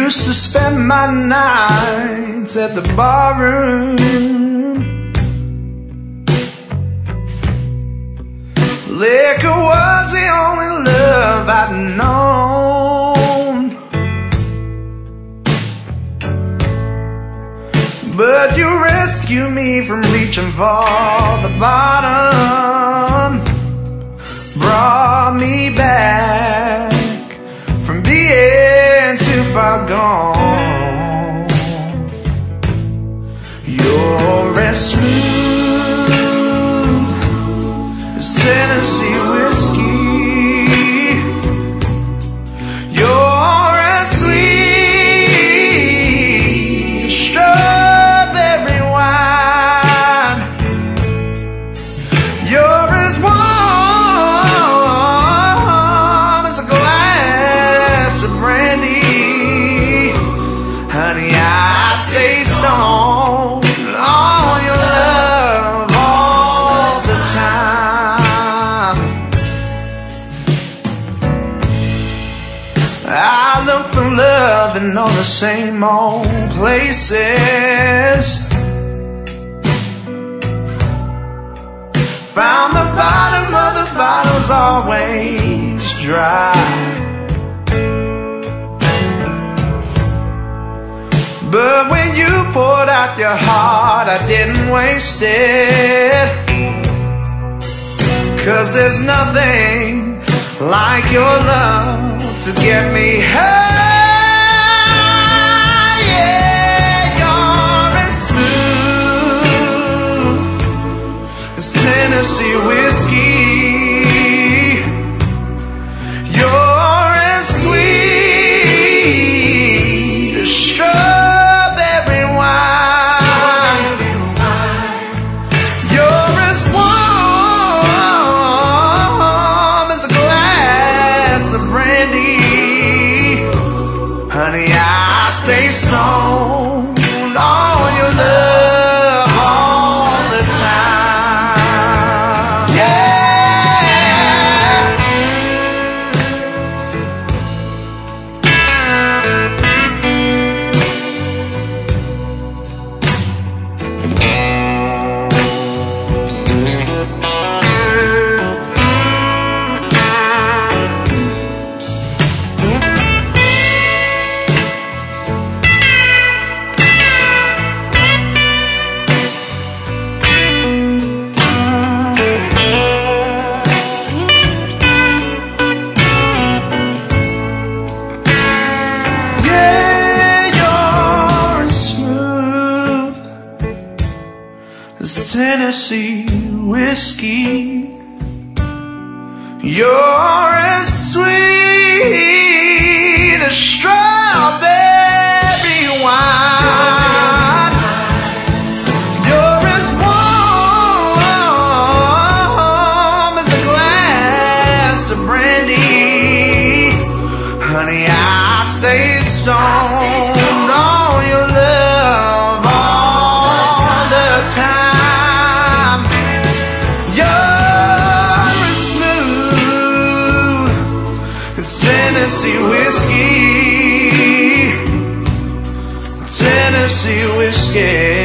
spend my nights at the barroom. Liquor was the only love I'd known. But you rescued me from reaching for the bottom. Far gone. You're stay stoned on your love all the time. I look for love in all the same old places. Found the bottom of the bottle's always dry. But when you poured out your heart, I didn't waste it. Cause there's nothing like your love to get me high. I stay stoned on Tennessee whiskey. You're as sweet as strawberry wine. You're as warm as a glass of brandy. Honey, I stay stoned Tennessee